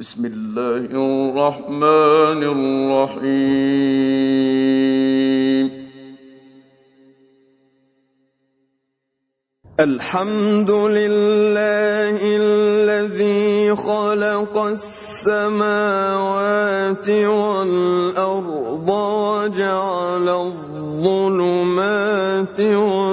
بسم الله الرحمن الرحيم. الحمد لله الذي خلق السماوات والأرض وجعل الظلمات والأرض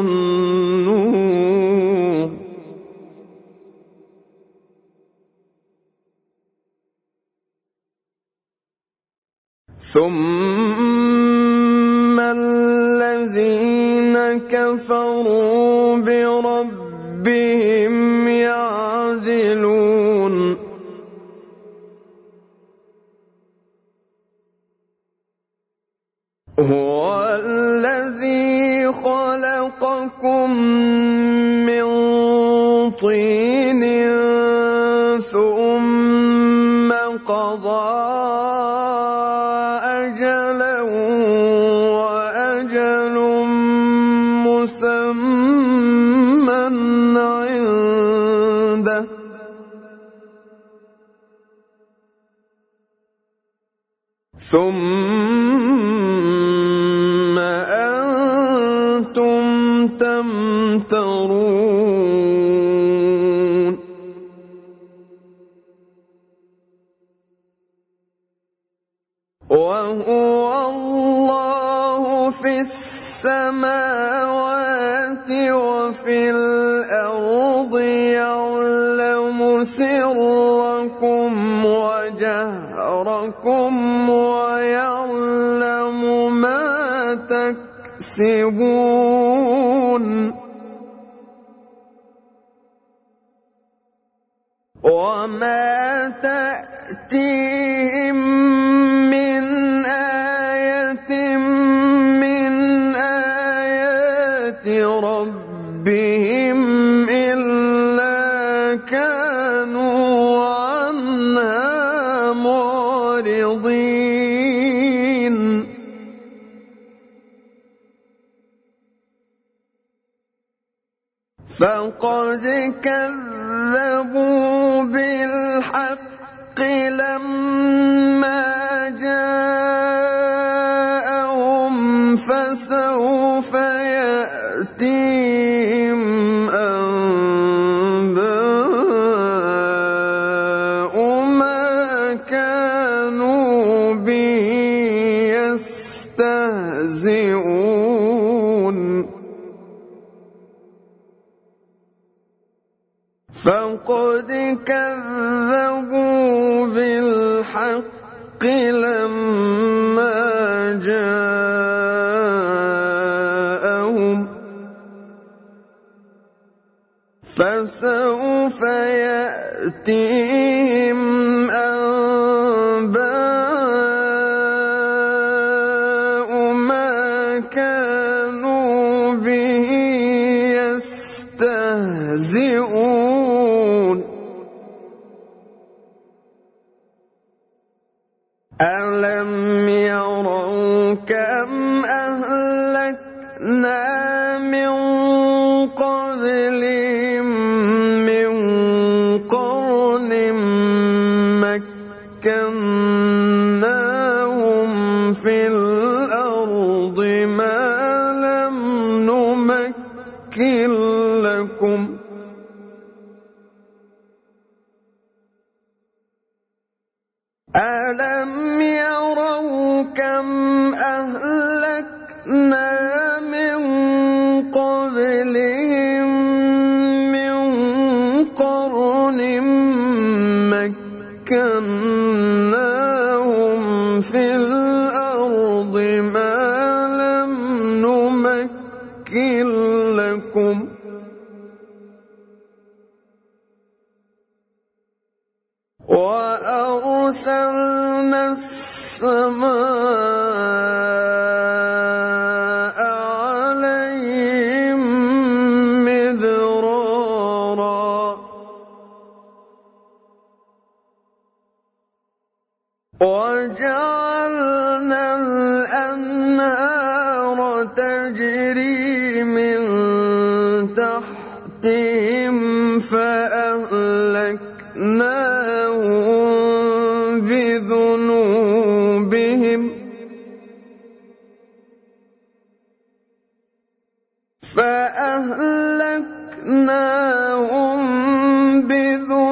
ثم So تكسبون فقد كذب 的。فأهلكناهم بذنوبهم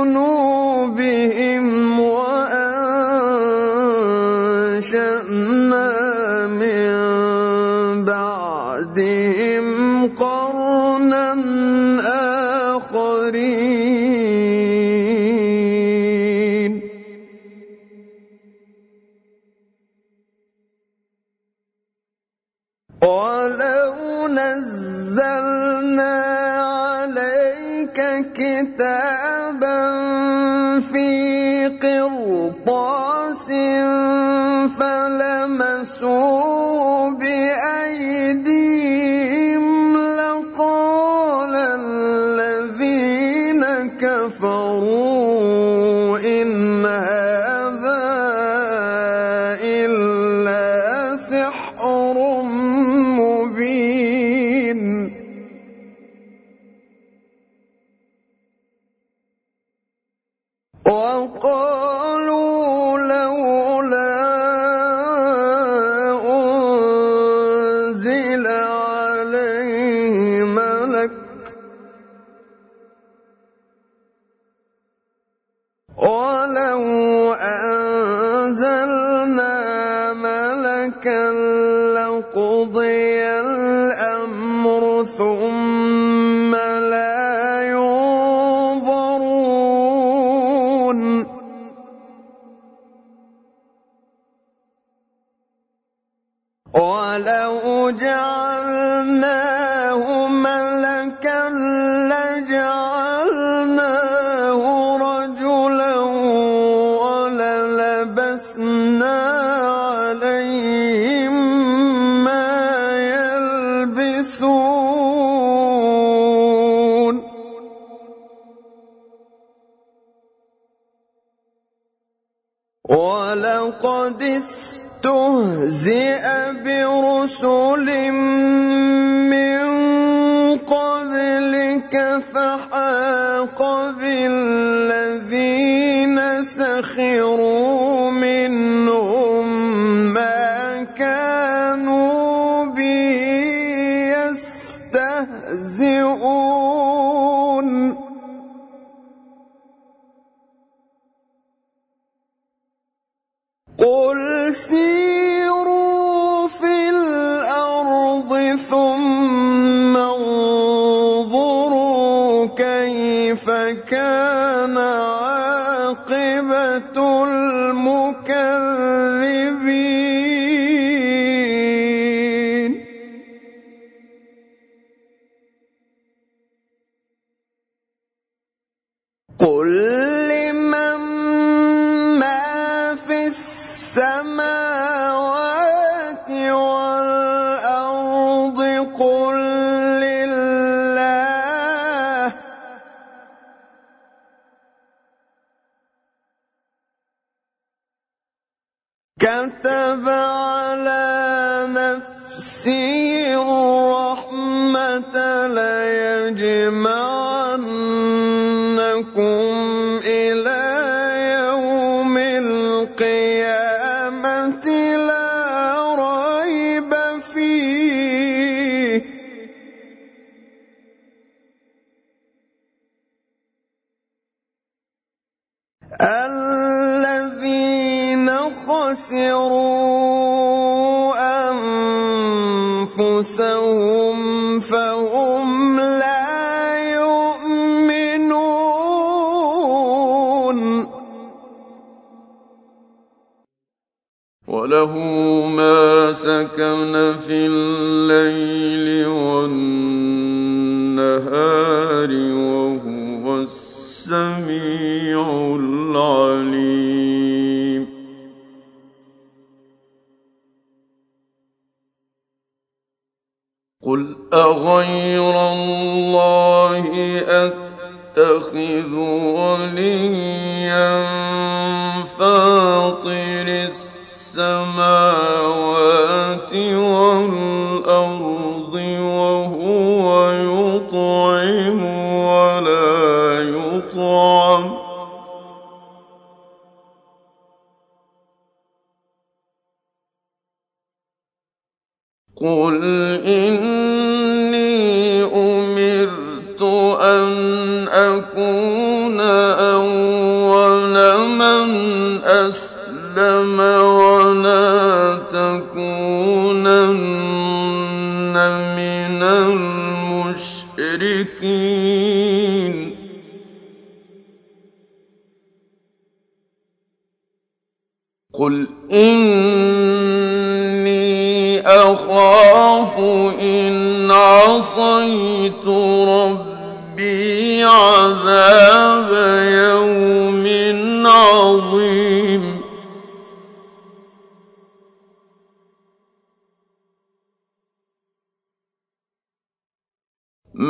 أول من أسلم ولا تكونن من المشركين قل إني أخاف إن عصيت ربي عذاب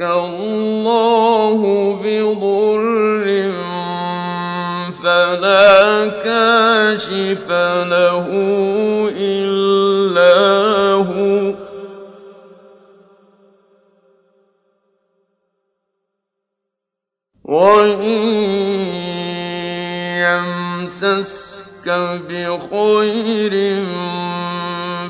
الله بضر فلا كاشف له إلا هو وإن يمسسك بخير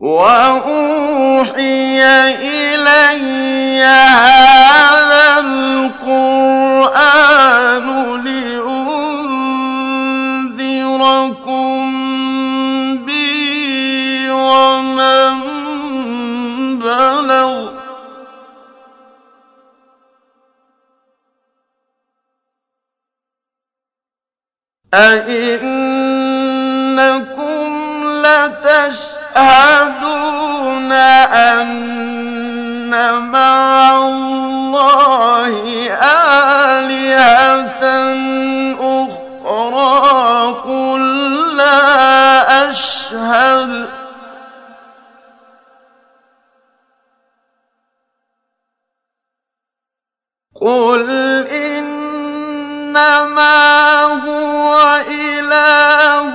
وأوحي إلي هذا القرآن لأنذركم به ومن بلغ أئنكم لتشهدون أن مع الله آلهة أخرى قل لا أشهد. قل إنما هو إله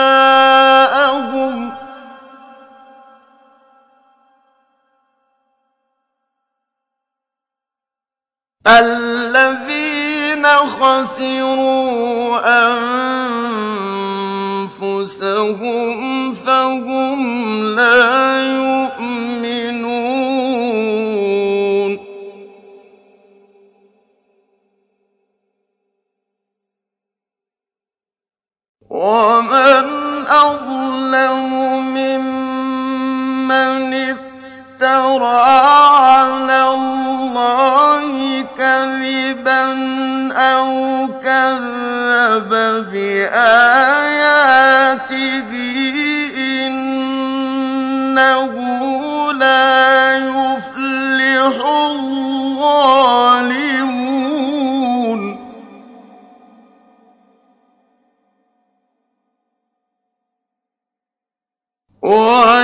الذين خسروا أنفسهم فهم لا يؤمنون. ومن أظلم ممن افترى على الله كذبا أو كذب بآياته إنه لا يفلح الظالمون ولا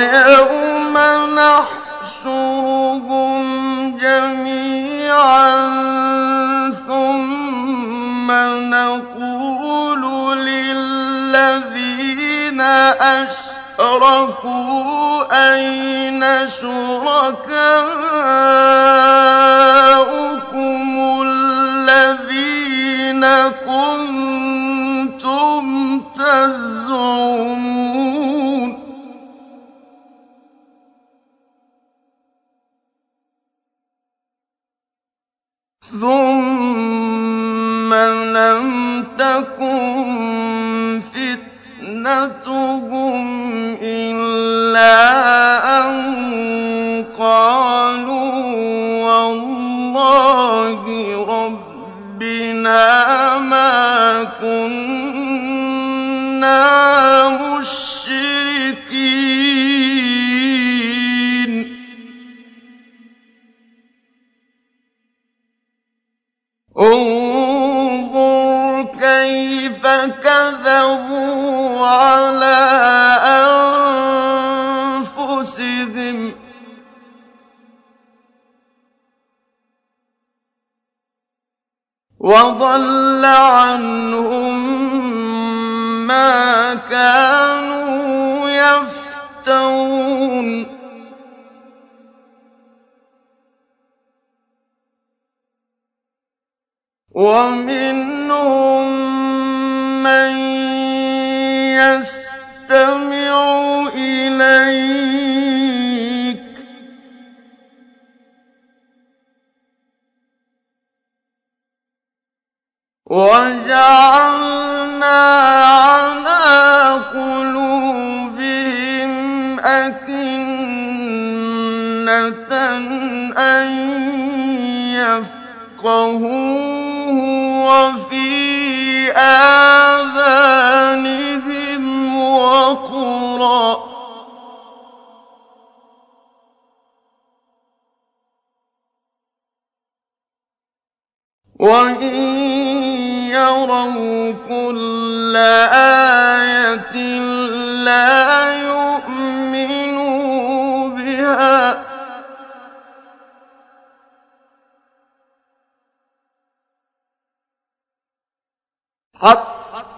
شركوا أين شركاء وجعل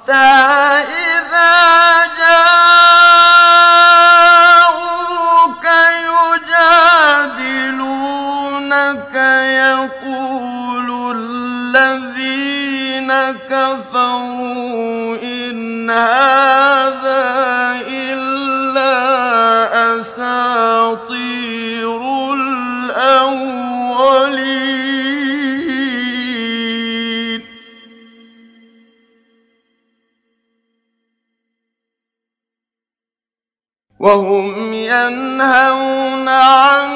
حتى وهم ينهون عن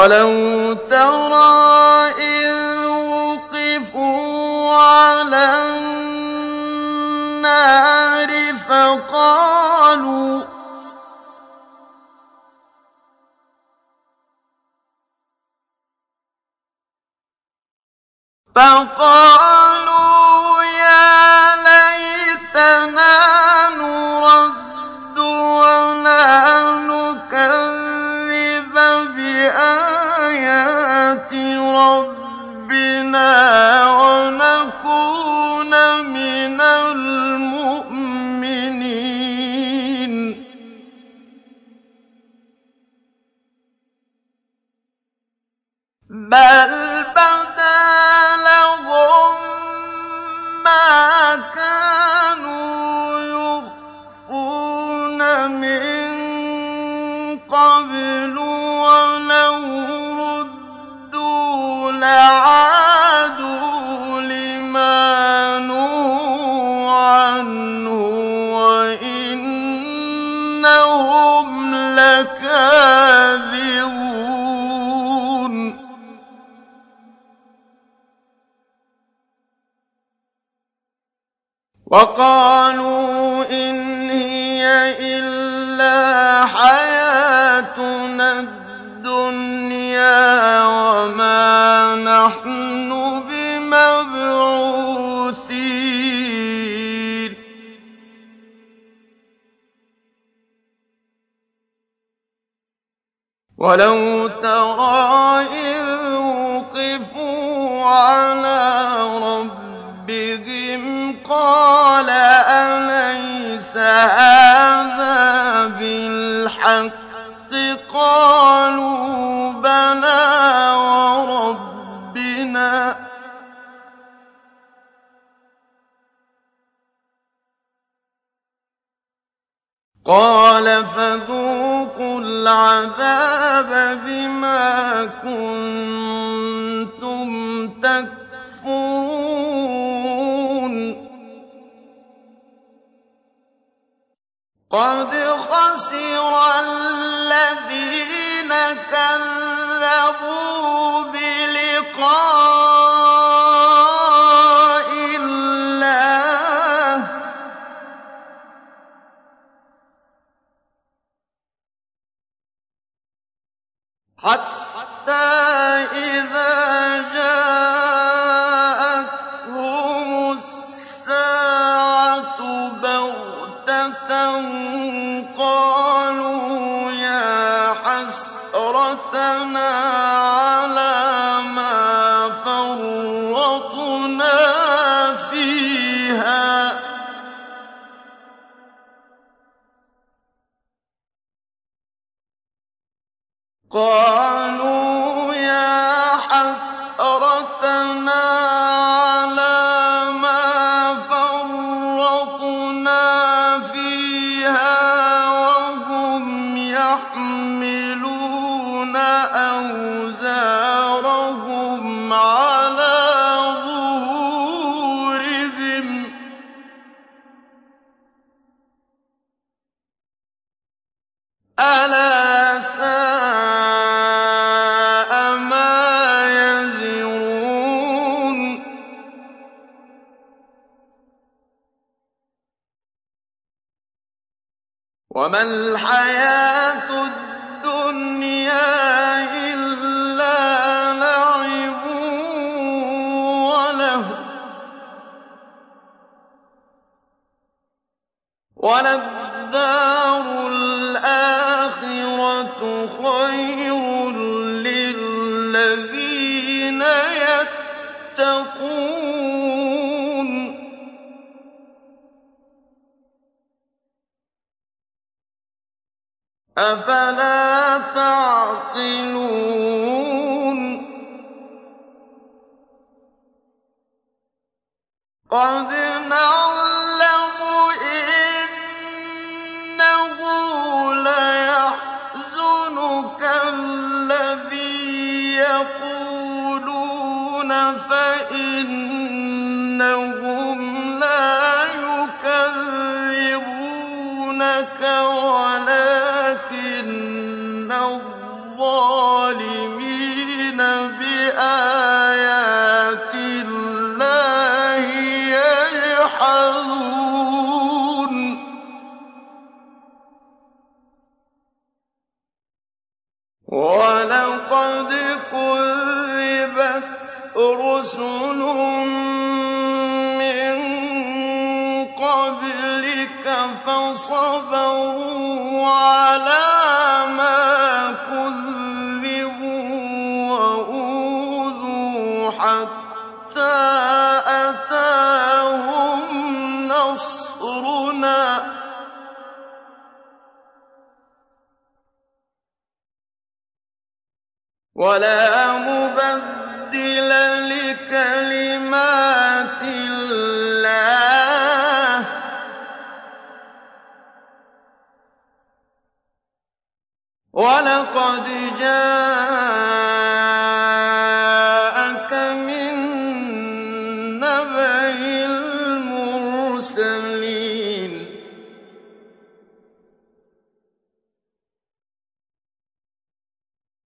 ولو ترى إذ وقفوا على النار فقالوا فقالوا إنهم لكاذبون. وقال ولو ترى إذ وقفوا على ربهم قال أليس هذا بالحق؟ قالوا بلى وربنا. قال العذاب بما كنتم تكفرون. قد خسر الذين كذبوا بلقاء حتى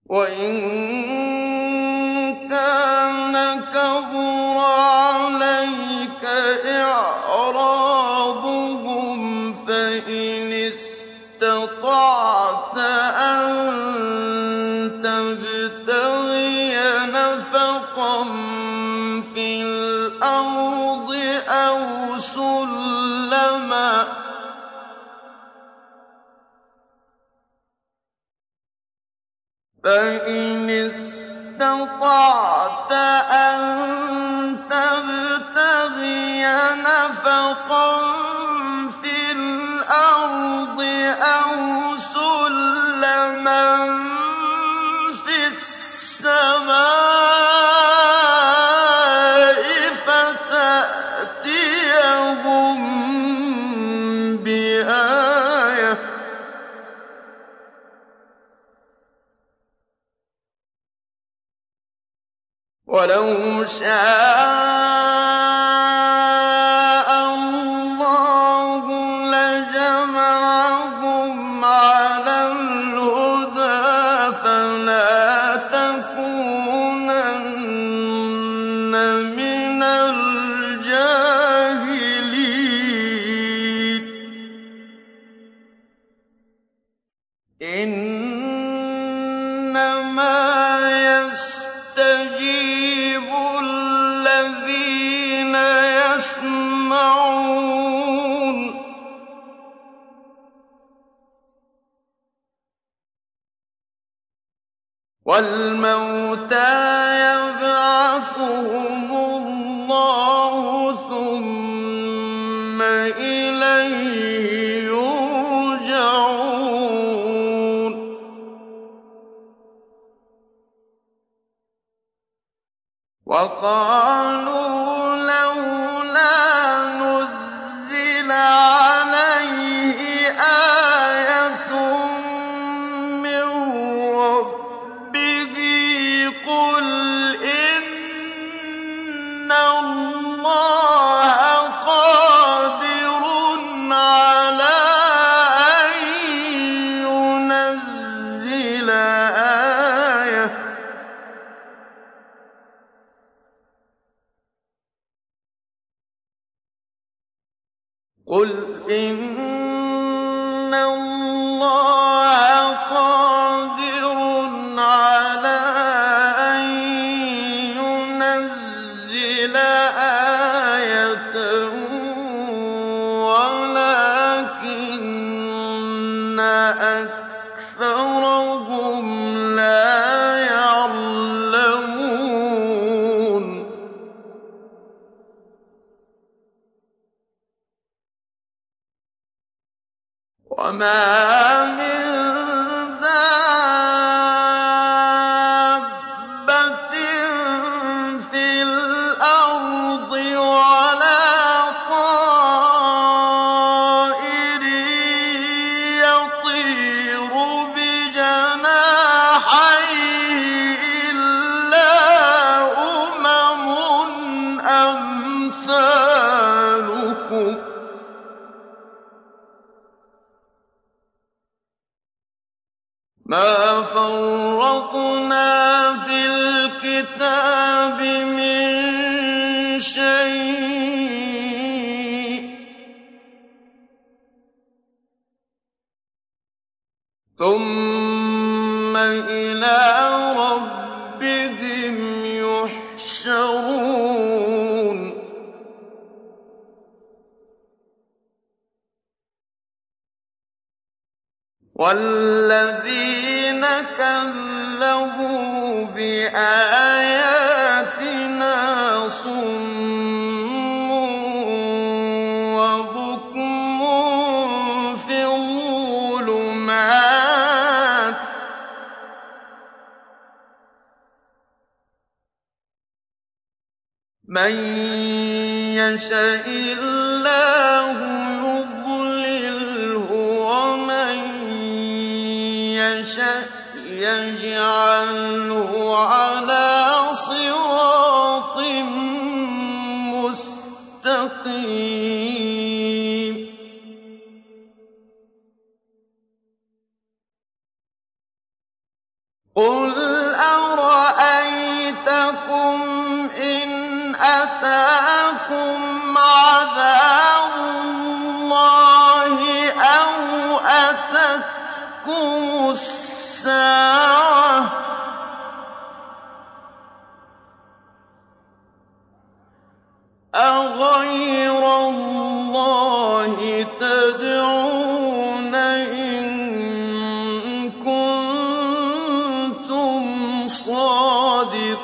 وَإِن سُلَّمًا وَلَوْ شَاءَ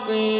صَادِقِينَ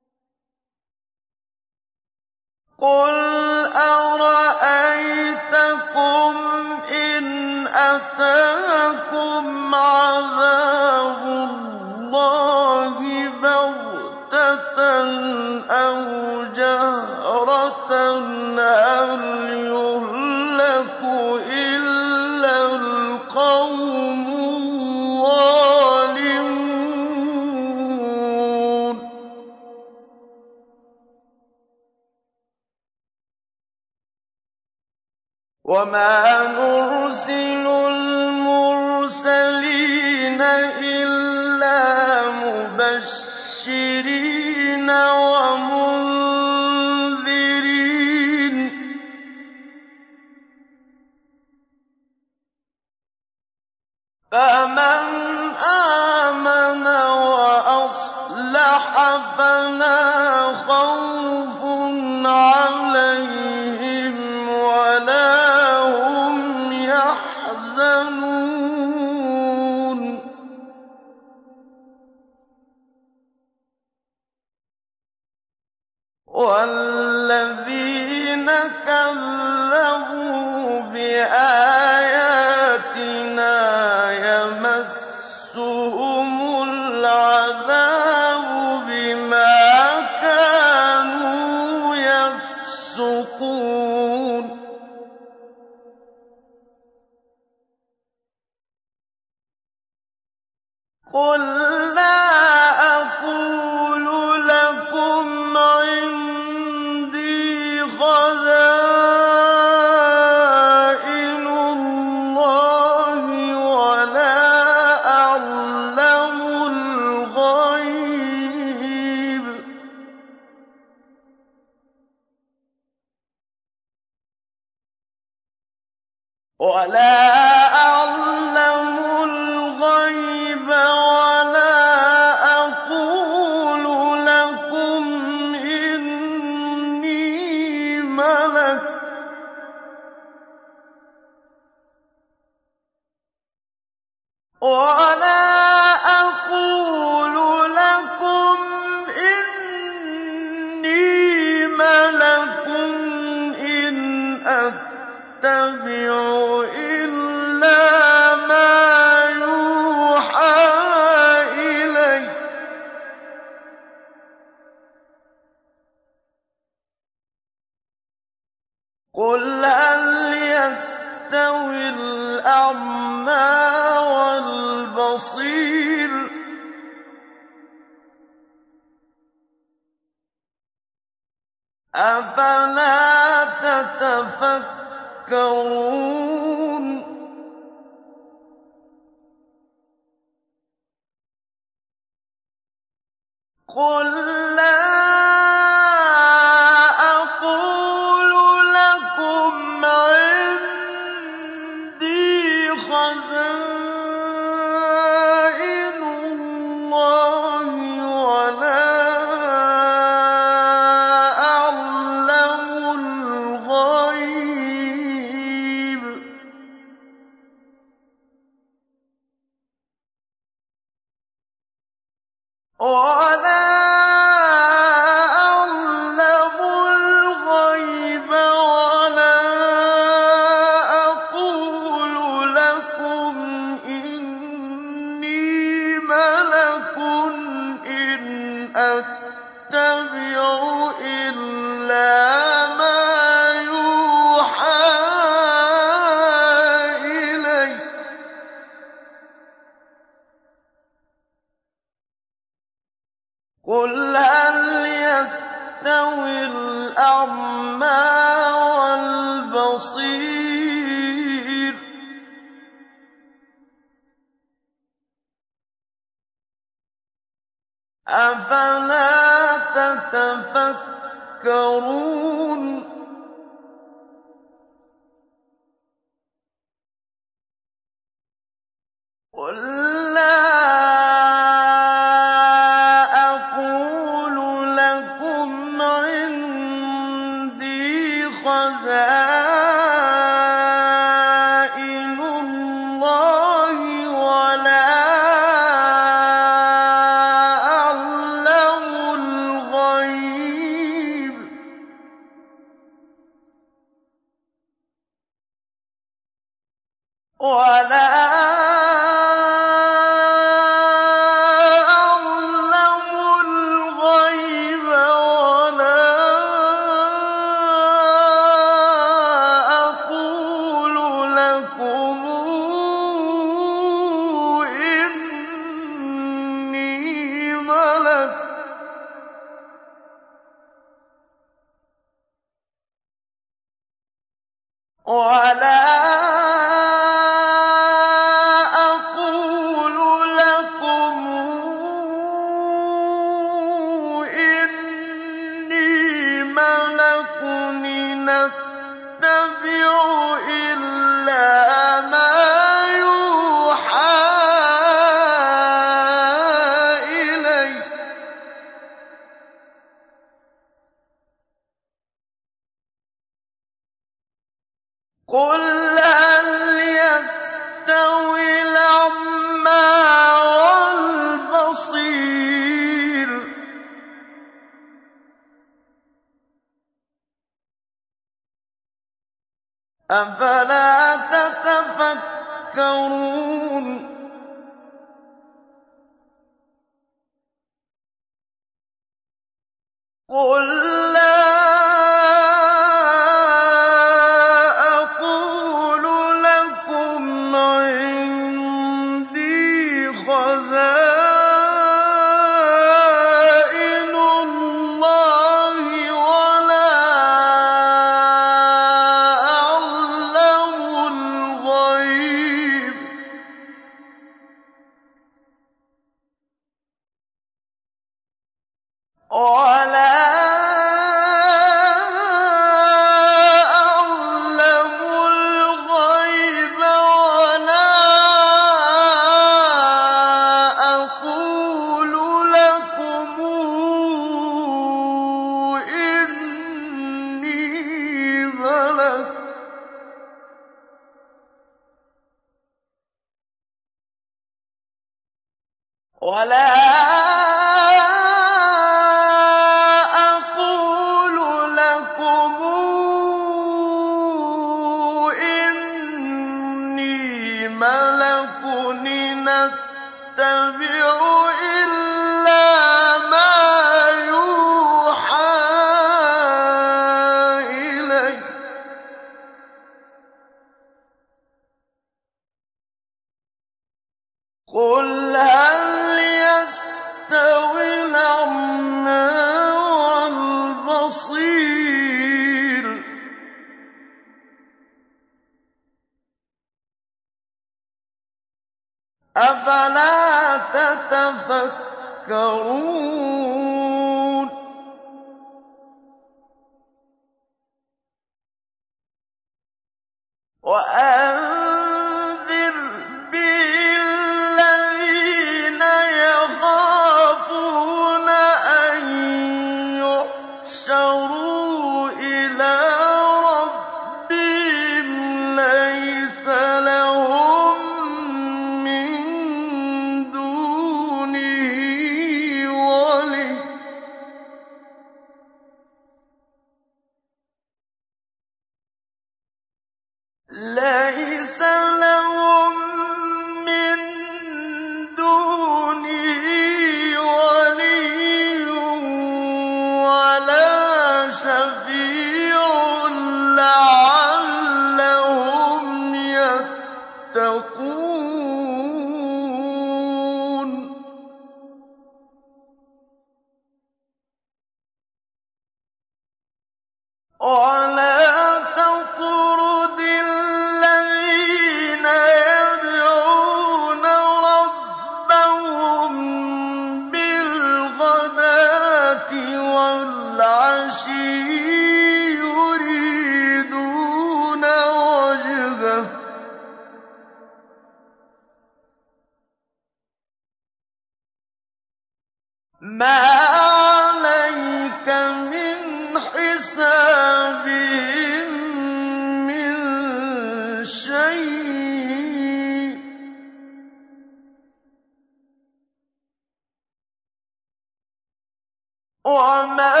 وَمَا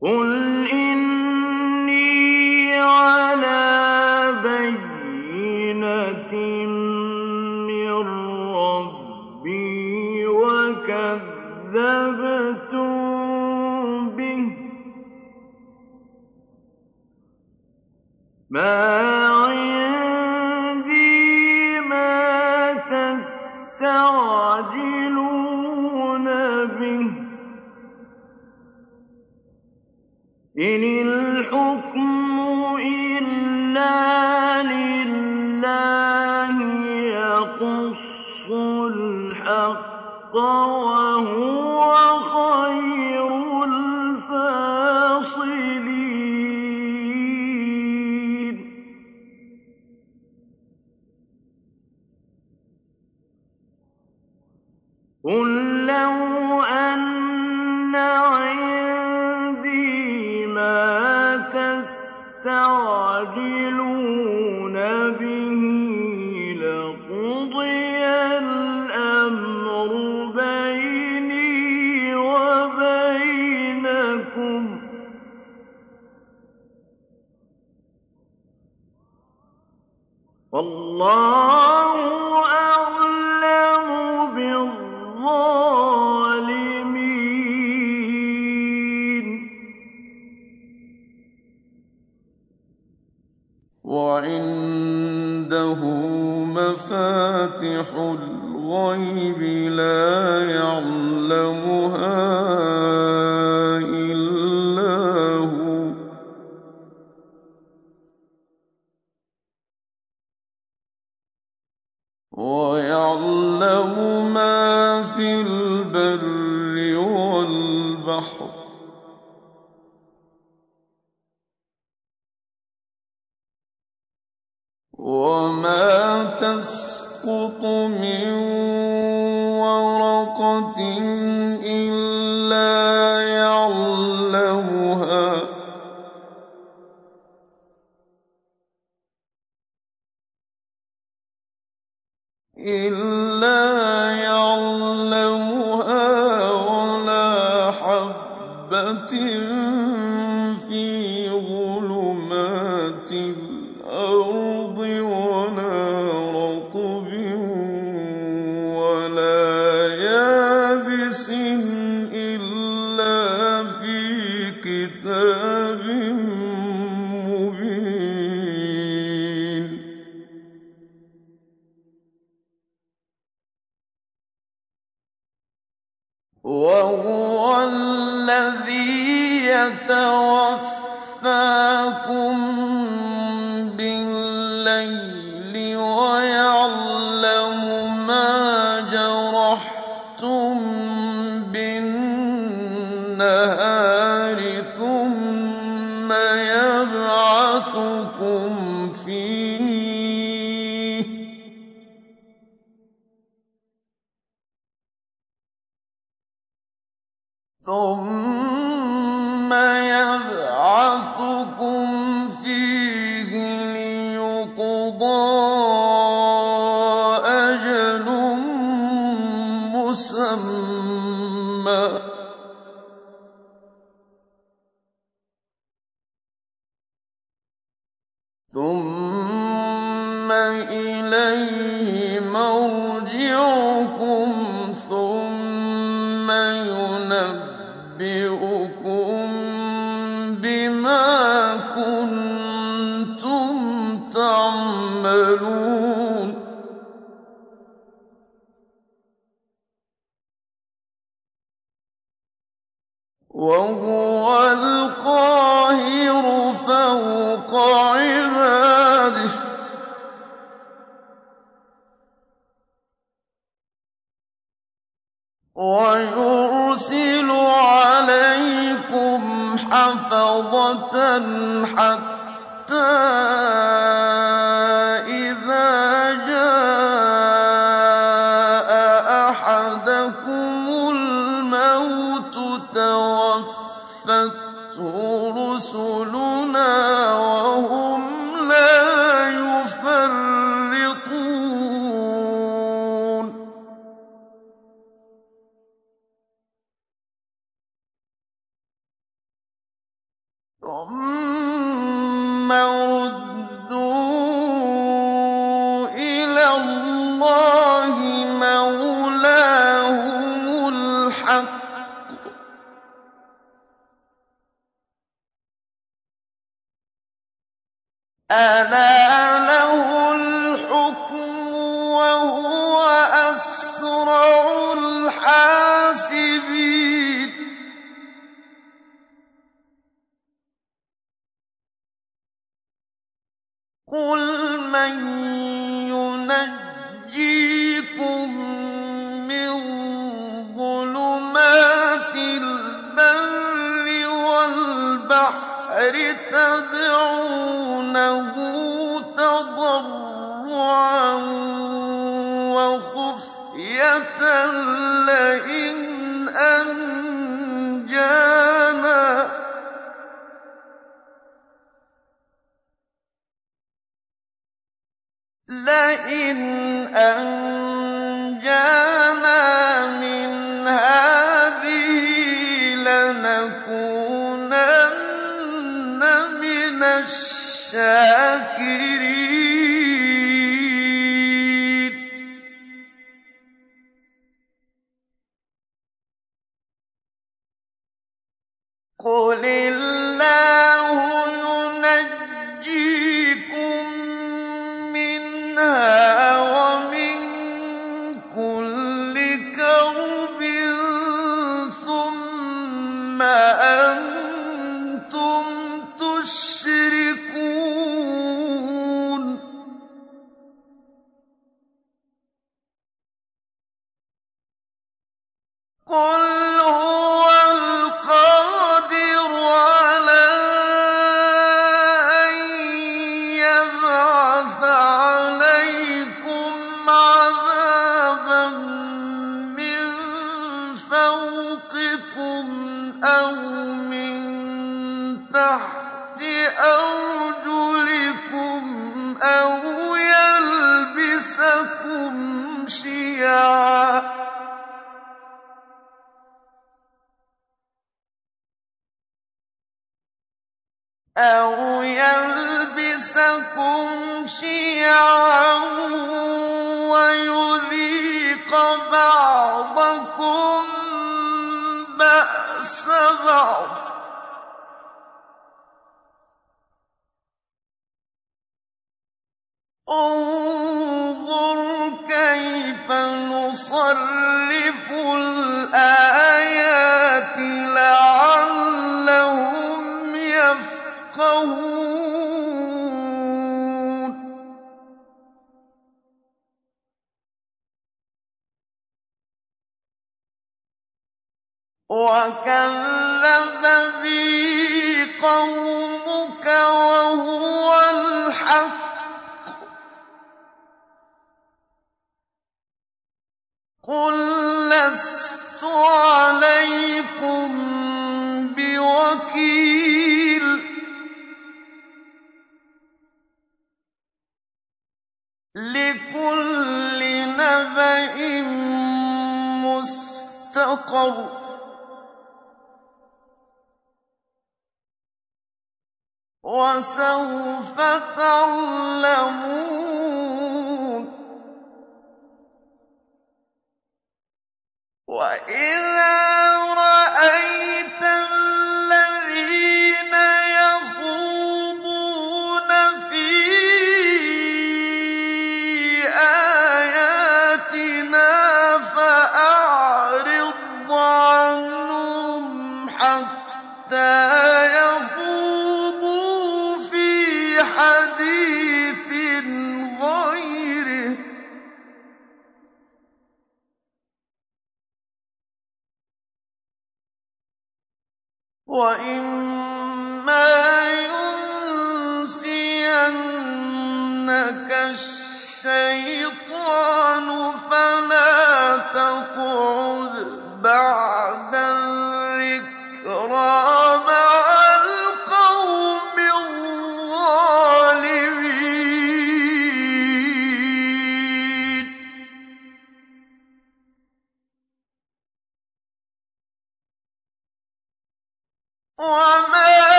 قُلْ ثُمَّ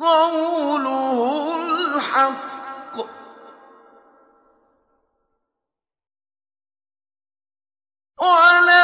قَوْلُهُ الْحَقُّ ۚ. وَلَهُ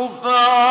مَعَكُمْ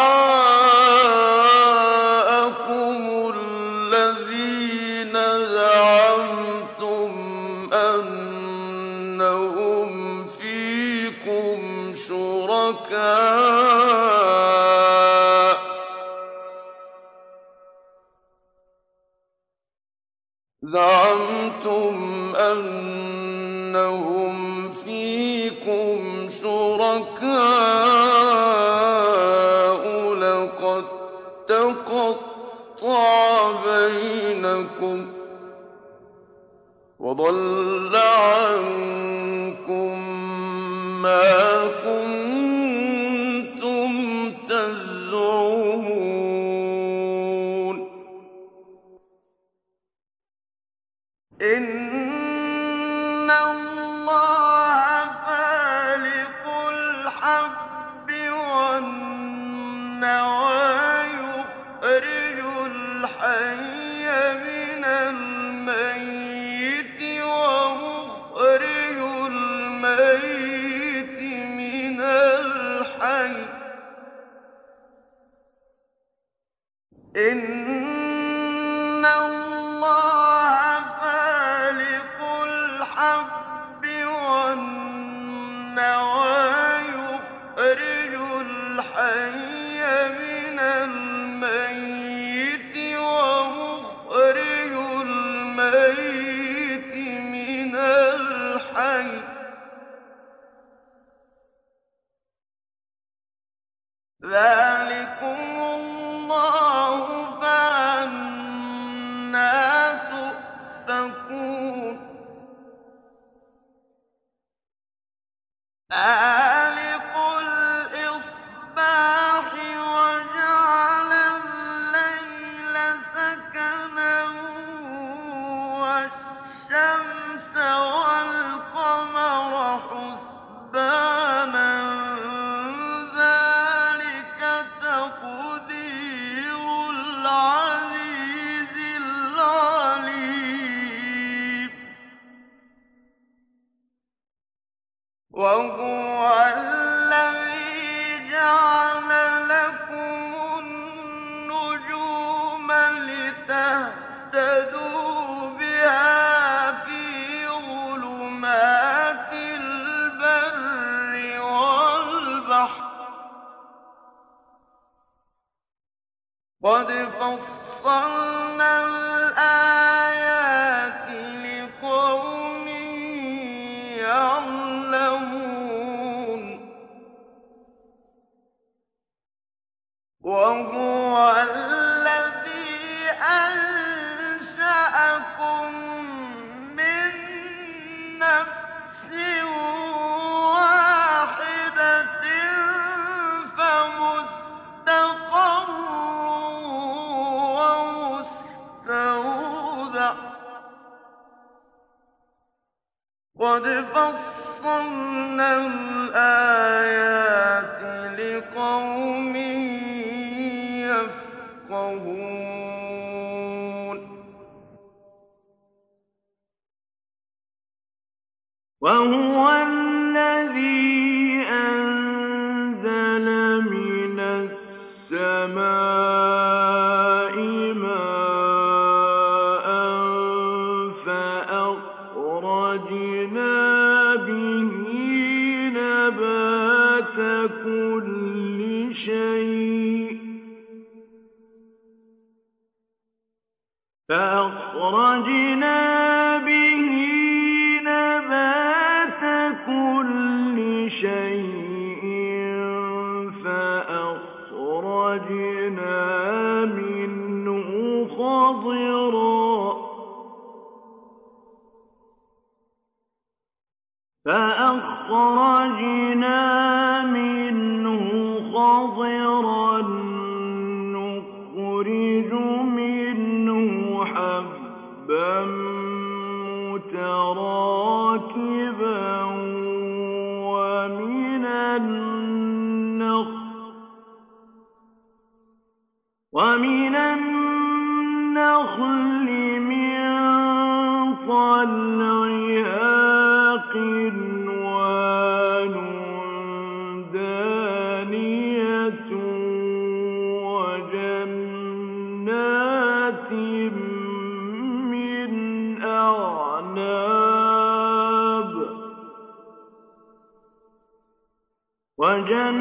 مِّنْ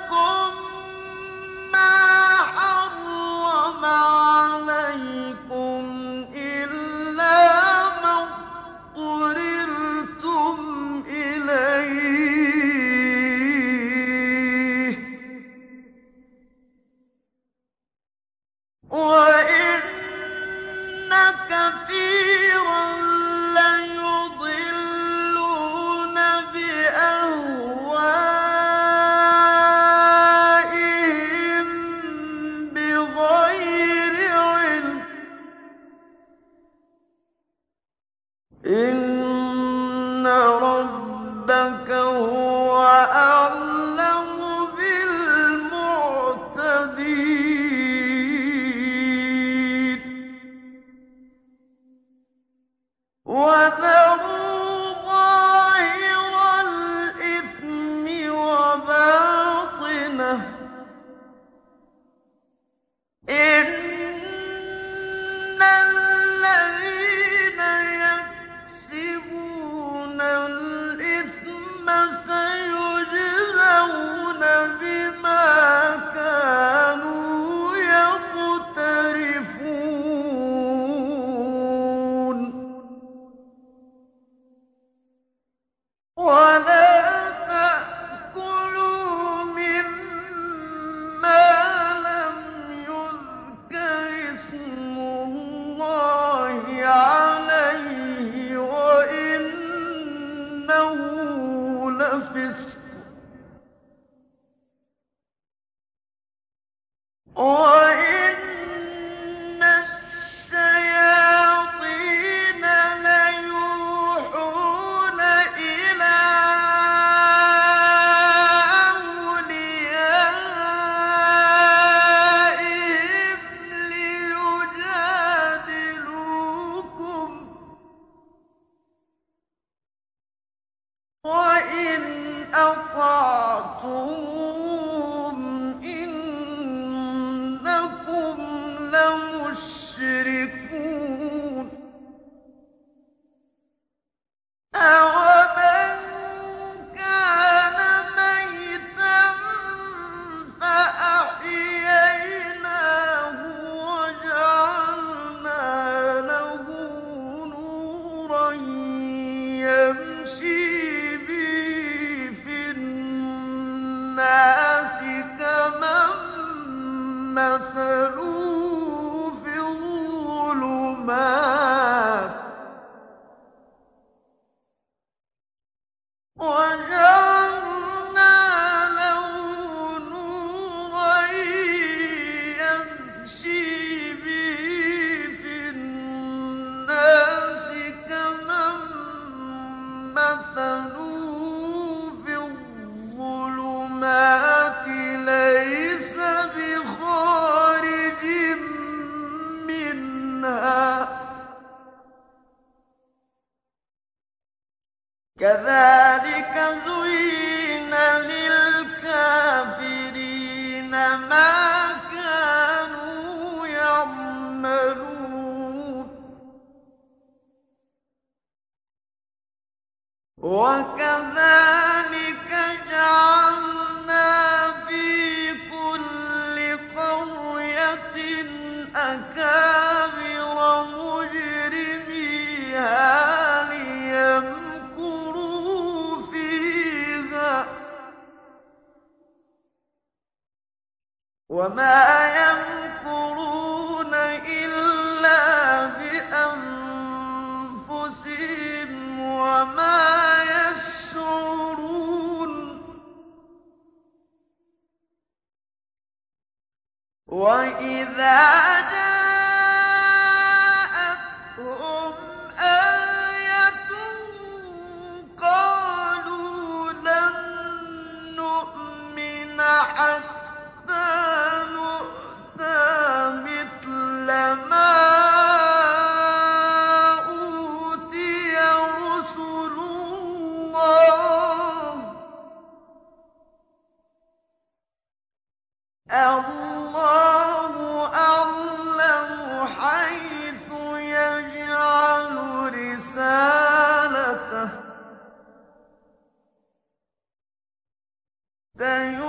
then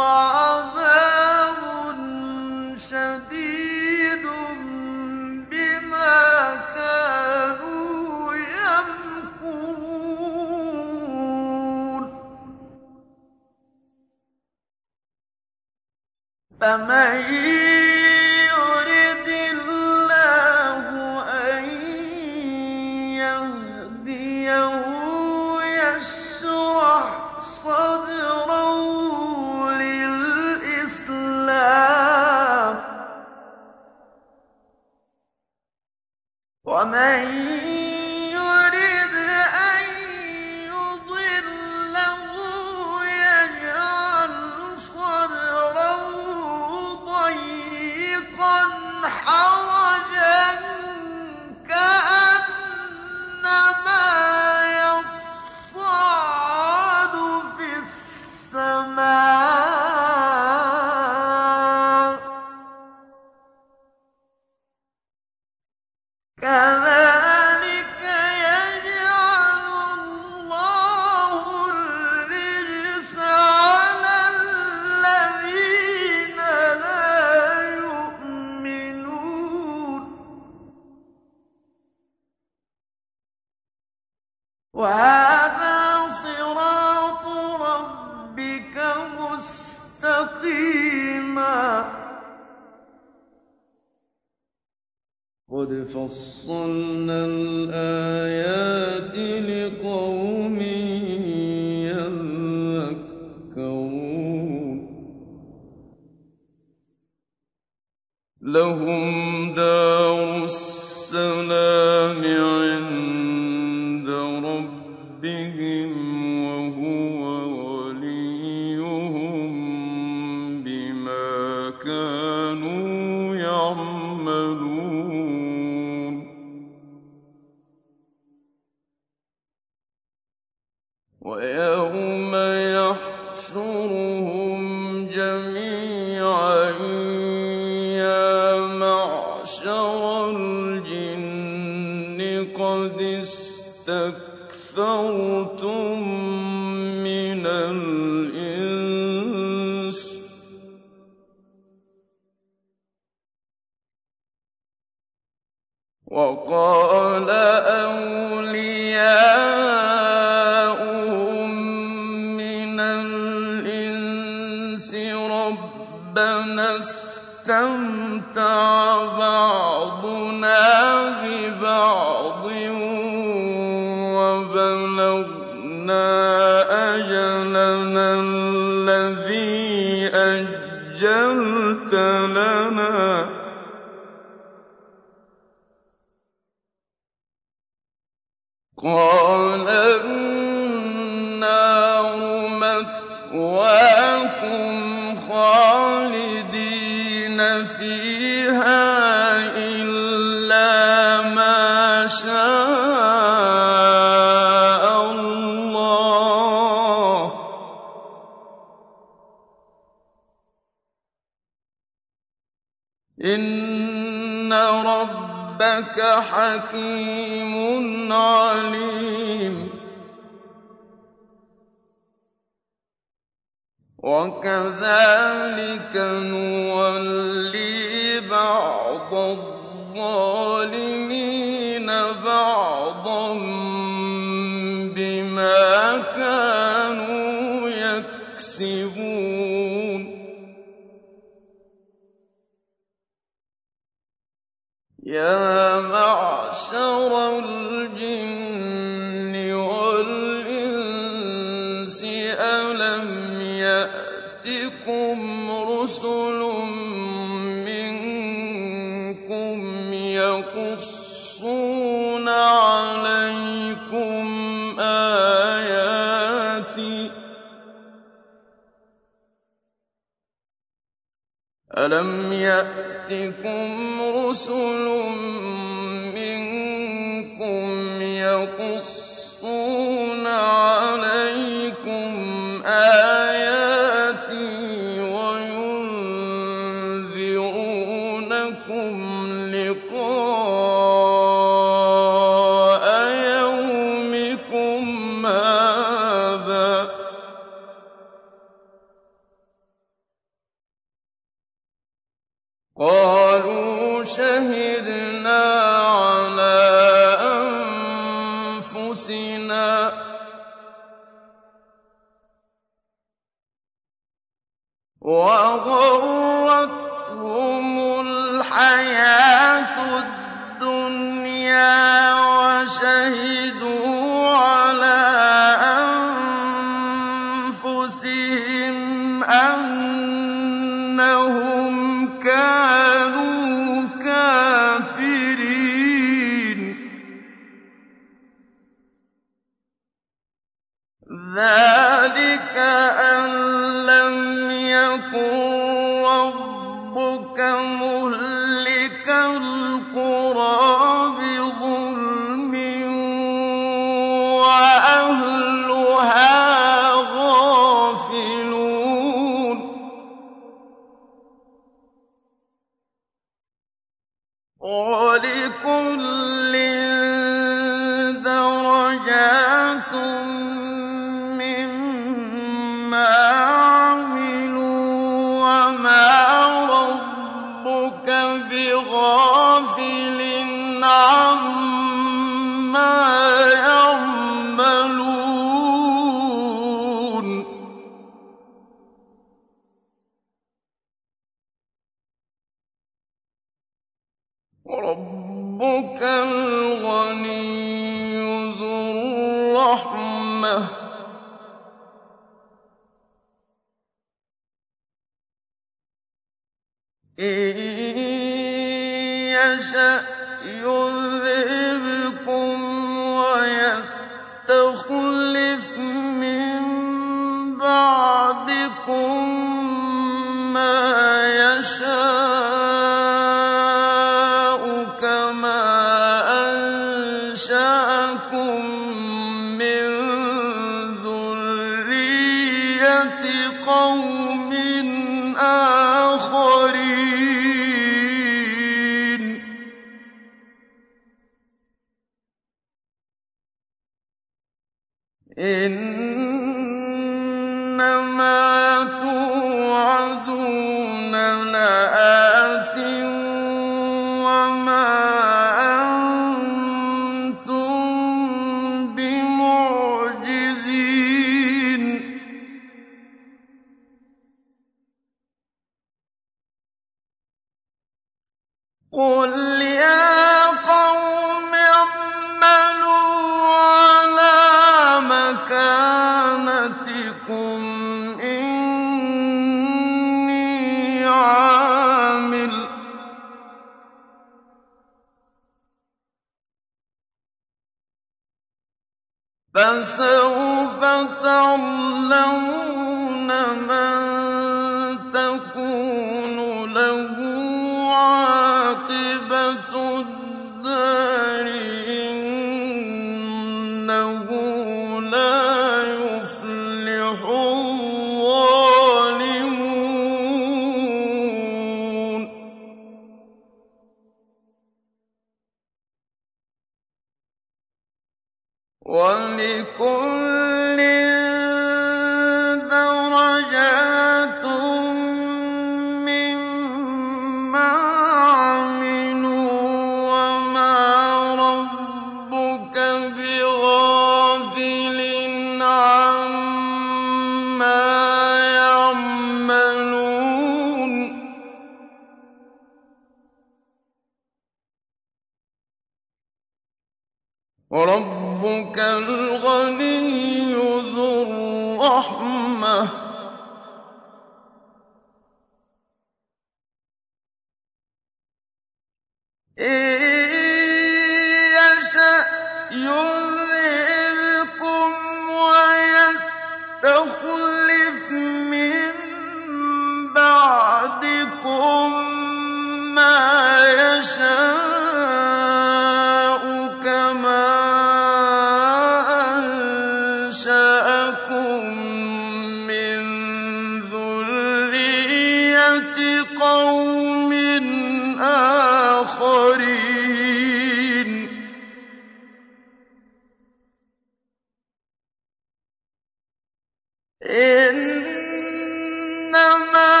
إِنَّمَا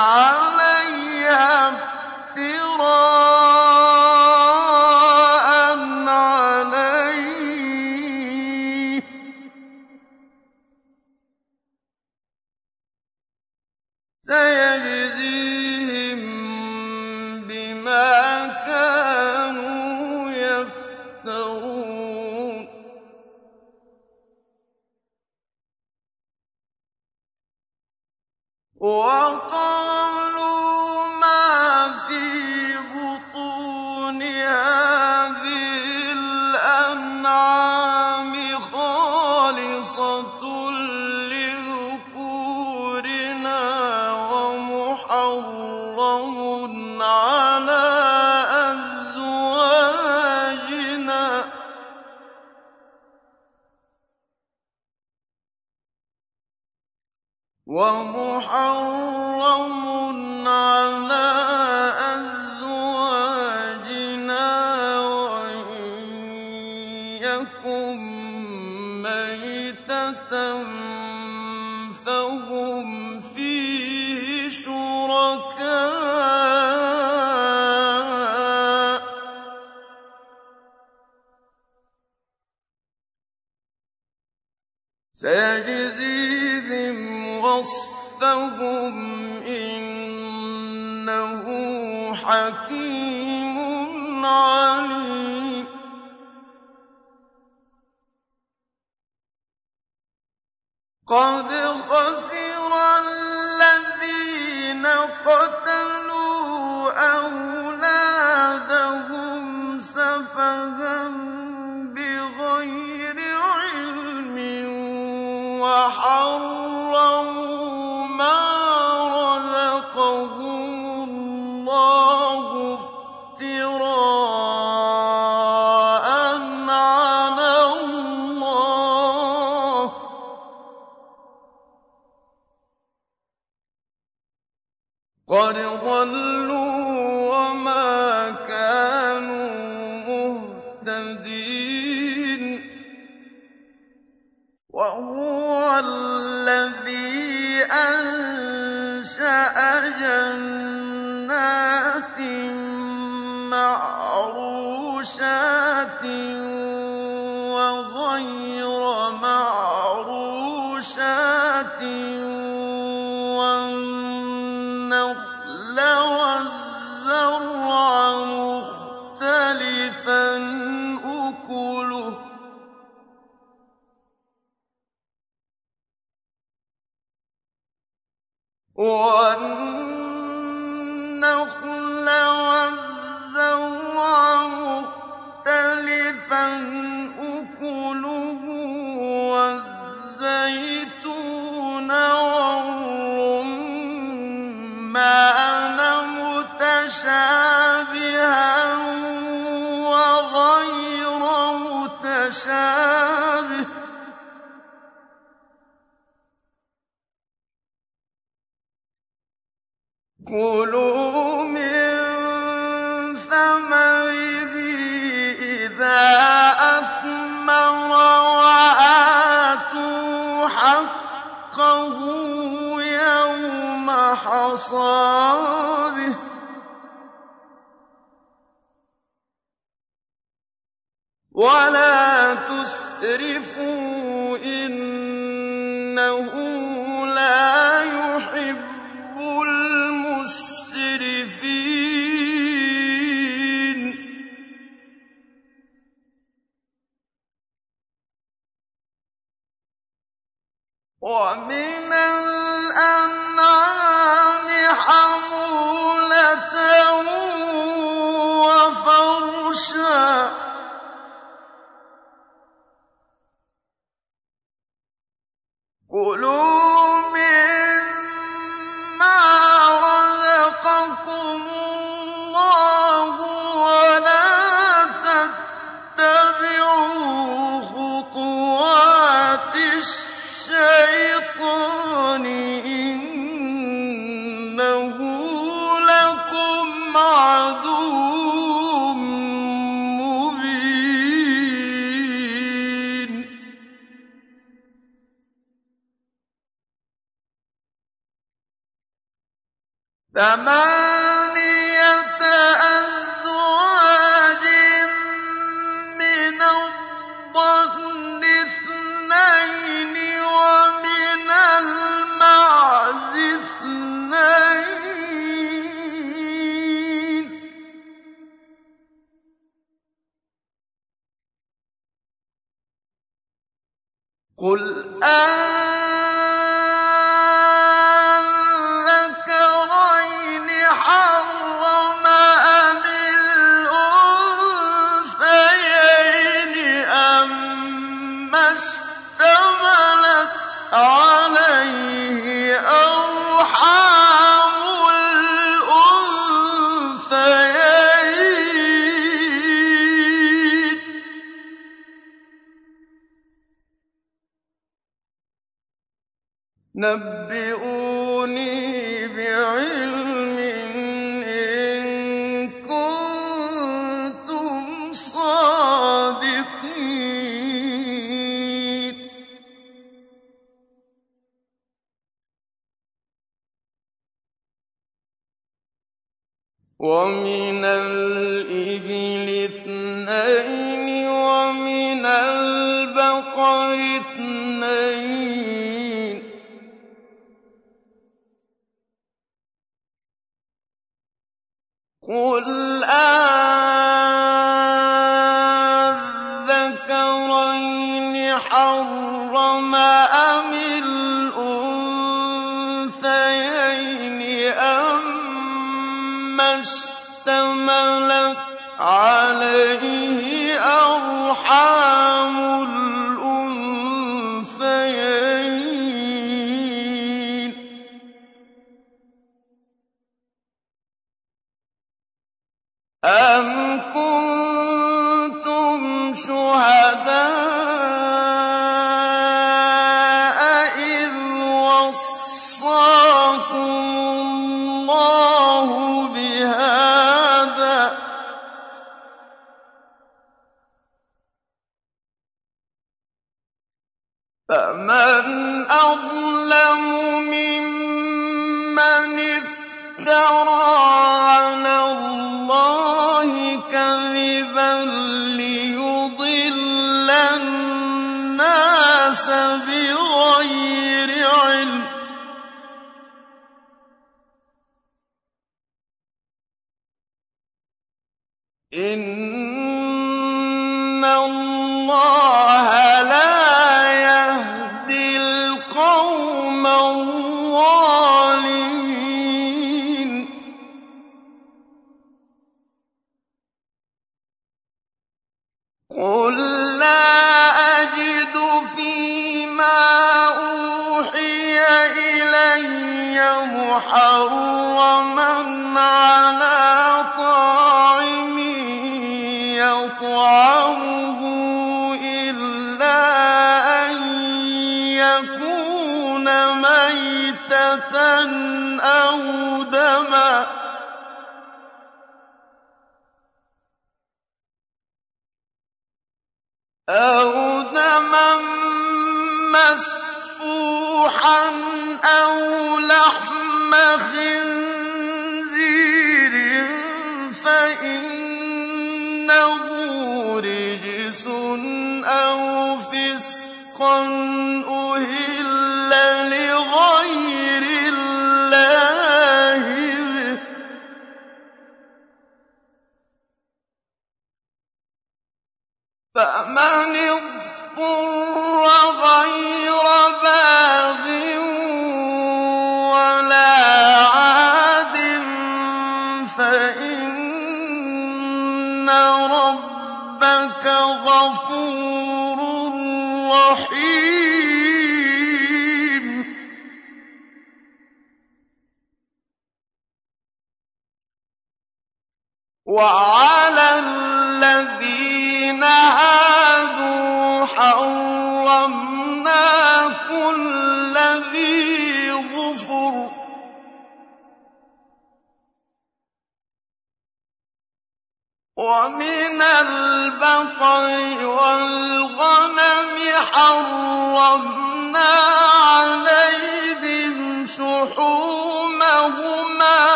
ஆ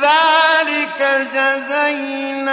ذَٰلِكَ جَزَيْنَاهُم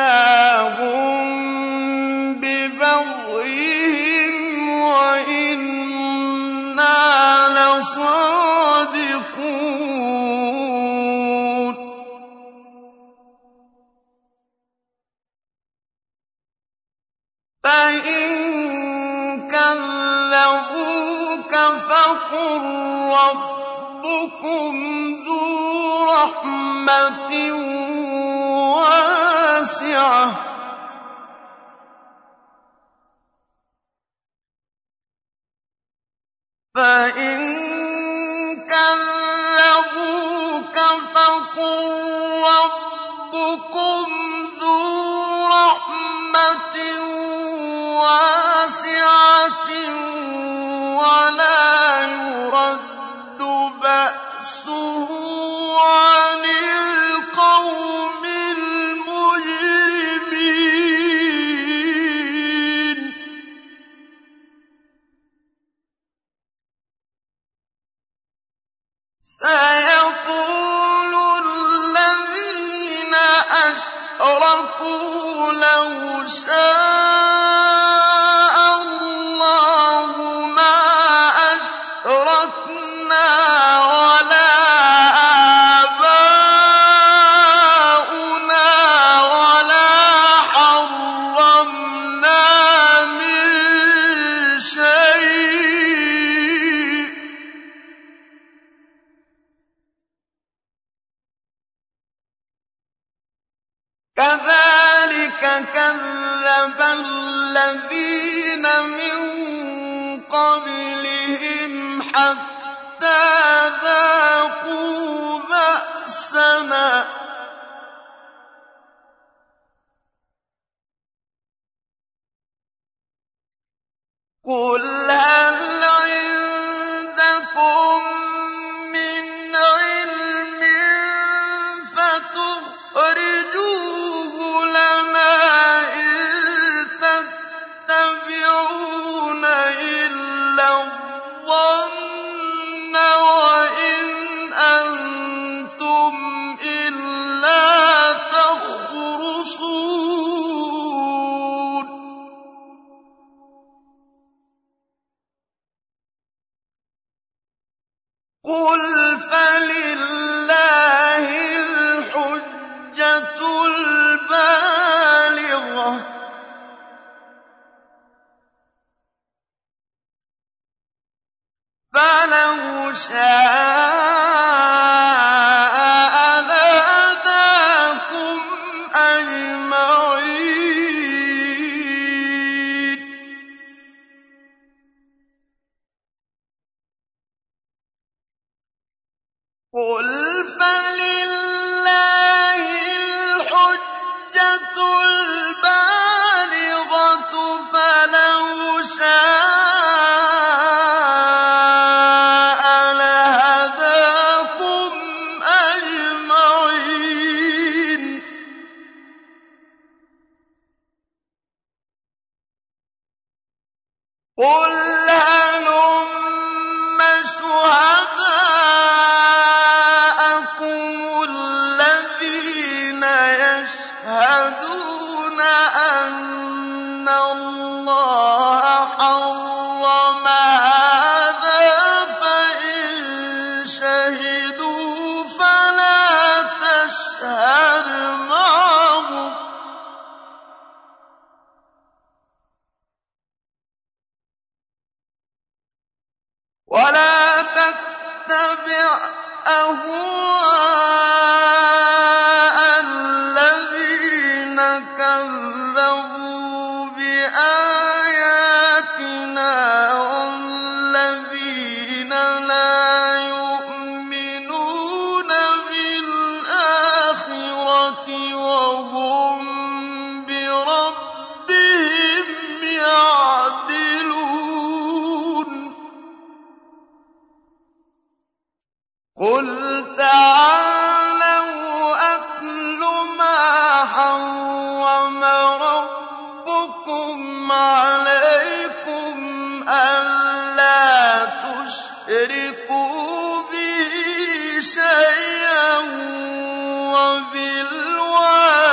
وَبِالْوَالِدَيْنِ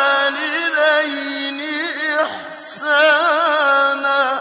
إِحْسَانًا ۖ.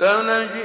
سنجد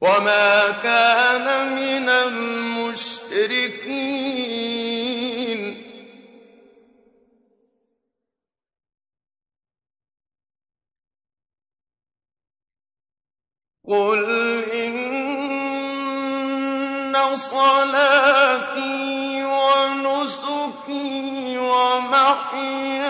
وما كان من المشركين قل إن صلاتي ونسكي ومحياي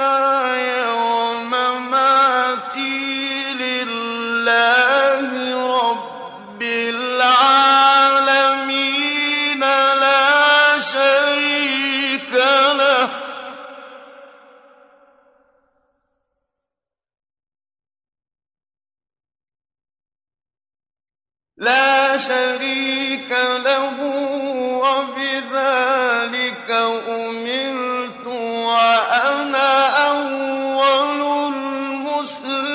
لا شريك له وبذلك أمرت وأنا أول المسلمين.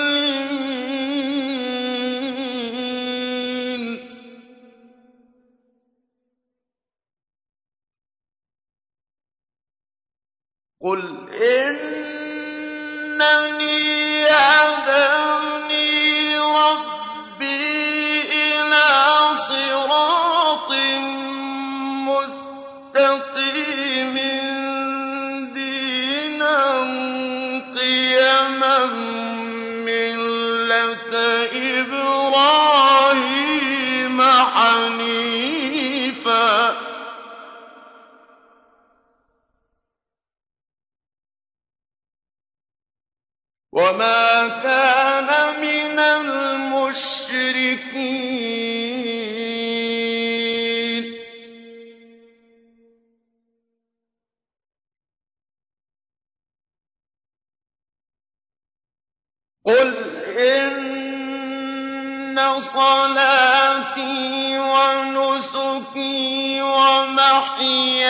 قل إنني أدعو صلاتي ونسكي ومحياي